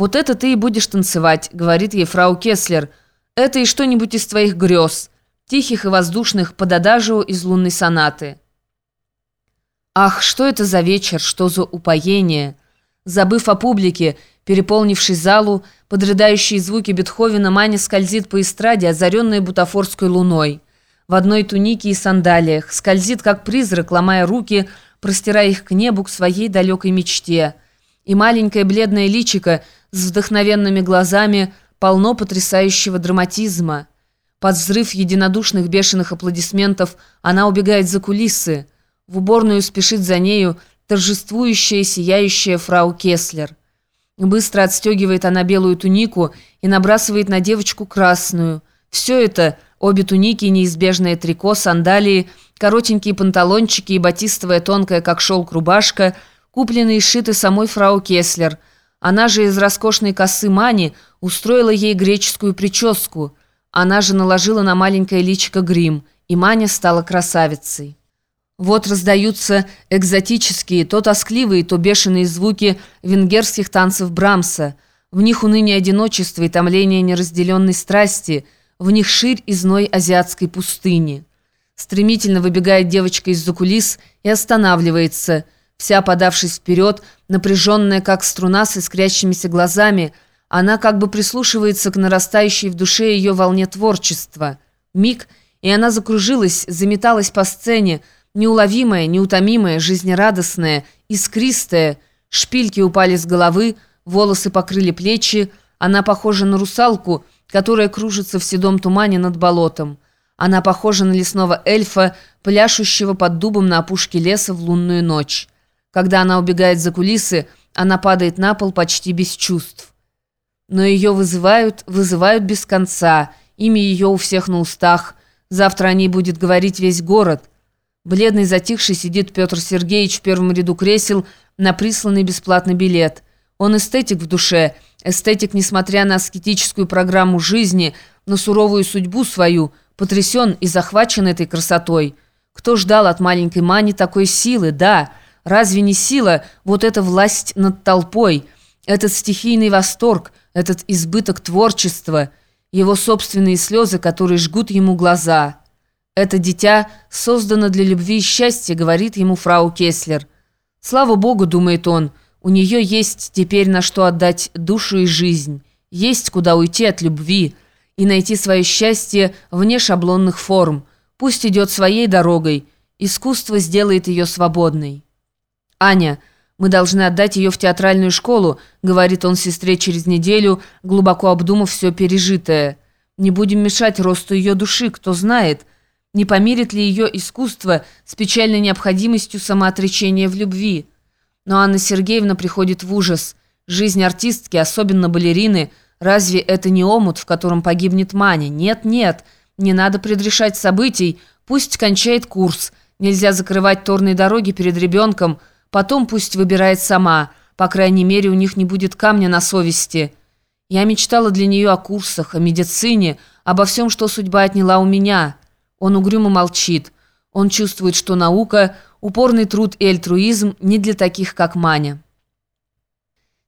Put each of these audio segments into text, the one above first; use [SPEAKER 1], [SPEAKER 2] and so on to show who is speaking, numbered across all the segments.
[SPEAKER 1] «Вот это ты и будешь танцевать», — говорит ей фрау Кеслер. «Это и что-нибудь из твоих грез, тихих и воздушных под адажио из лунной сонаты». Ах, что это за вечер, что за упоение! Забыв о публике, переполнившей залу, под рыдающие звуки Бетховена Маня скользит по эстраде, озаренной бутафорской луной. В одной тунике и сандалиях, скользит, как призрак, ломая руки, простирая их к небу, к своей далекой мечте. И маленькое бледное личико с вдохновенными глазами полно потрясающего драматизма. Под взрыв единодушных бешеных аплодисментов она убегает за кулисы. В уборную спешит за нею торжествующая, сияющая фрау Кеслер. Быстро отстегивает она белую тунику и набрасывает на девочку красную. Все это, обе туники, неизбежное трико, сандалии, коротенькие панталончики и батистовая тонкая, как шелк, рубашка, купленные и сшиты самой фрау Кеслер. Она же из роскошной косы Мани устроила ей греческую прическу. Она же наложила на маленькое личико грим, и Маня стала красавицей. Вот раздаются экзотические, то тоскливые, то бешеные звуки венгерских танцев Брамса. В них уныние одиночества и томление неразделенной страсти, в них ширь и зной азиатской пустыни. Стремительно выбегает девочка из-за кулис и останавливается, вся подавшись вперед, напряженная, как струна с искрящимися глазами, она как бы прислушивается к нарастающей в душе ее волне творчества. Миг, и она закружилась, заметалась по сцене, неуловимая, неутомимая, жизнерадостная, искристая. Шпильки упали с головы, волосы покрыли плечи. Она похожа на русалку, которая кружится в седом тумане над болотом. Она похожа на лесного эльфа, пляшущего под дубом на опушке леса в лунную ночь. Когда она убегает за кулисы, она падает на пол почти без чувств. Но ее вызывают, вызывают без конца. Имя ее у всех на устах. Завтра о ней будет говорить весь город. Бледный, затихший сидит Петр Сергеевич в первом ряду кресел на присланный бесплатный билет. Он эстетик в душе, эстетик, несмотря на аскетическую программу жизни, на суровую судьбу свою, потрясен и захвачен этой красотой. Кто ждал от маленькой Мани такой силы? Да, разве не сила, вот эта власть над толпой, этот стихийный восторг, этот избыток творчества, его собственные слезы, которые жгут ему глаза?» «Это дитя создано для любви и счастья», — говорит ему фрау Кеслер. «Слава Богу», — думает он, — «у нее есть теперь на что отдать душу и жизнь, есть куда уйти от любви и найти свое счастье вне шаблонных форм. Пусть идет своей дорогой, искусство сделает ее свободной». «Аня, мы должны отдать ее в театральную школу», — говорит он сестре через неделю, глубоко обдумав все пережитое. «Не будем мешать росту ее души, кто знает». Не помирит ли ее искусство с печальной необходимостью самоотречения в любви? Но Анна Сергеевна приходит в ужас. Жизнь артистки, особенно балерины, разве это не омут, в котором погибнет Маня? Нет, нет, не надо предрешать событий, пусть кончает курс. Нельзя закрывать торные дороги перед ребенком, потом пусть выбирает сама. По крайней мере, у них не будет камня на совести. Я мечтала для нее о курсах, о медицине, обо всем, что судьба отняла у меня». Он угрюмо молчит. Он чувствует, что наука, упорный труд и альтруизм не для таких, как Маня.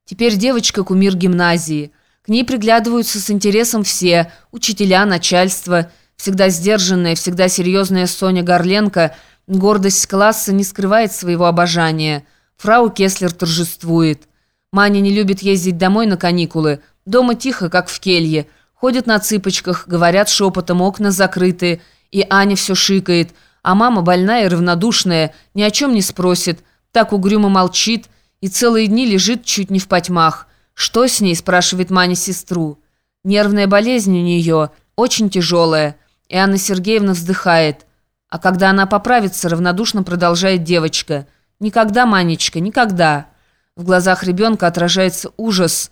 [SPEAKER 1] Теперь девочка – кумир гимназии. К ней приглядываются с интересом все – учителя, начальство. Всегда сдержанная, всегда серьезная Соня Горленко, гордость класса, не скрывает своего обожания. Фрау Кеслер торжествует. Маня не любит ездить домой на каникулы. Дома тихо, как в келье. Ходят на цыпочках, говорят шепотом, окна закрыты – и Аня все шикает, а мама больная и равнодушная, ни о чем не спросит, так угрюмо молчит и целые дни лежит чуть не в потьмах. «Что с ней?» – спрашивает Маня сестру. «Нервная болезнь у нее, очень тяжелая». И Анна Сергеевна вздыхает. А когда она поправится, равнодушно продолжает девочка. «Никогда, Манечка, никогда». В глазах ребенка отражается ужас.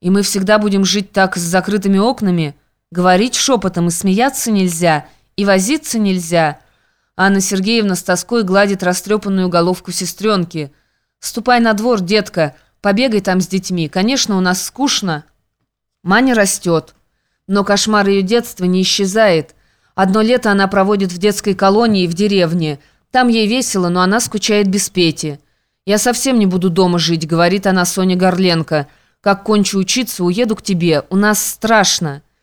[SPEAKER 1] «И мы всегда будем жить так с закрытыми окнами?» Говорить шепотом и смеяться нельзя, и возиться нельзя. Анна Сергеевна с тоской гладит растрепанную головку сестренки. «Ступай на двор, детка, побегай там с детьми. Конечно, у нас скучно». Маня растет. Но кошмар ее детства не исчезает. Одно лето она проводит в детской колонии в деревне. Там ей весело, но она скучает без Пети. «Я совсем не буду дома жить», — говорит она Соне Горленко. Как кончу учиться, уеду к тебе. У нас страшно.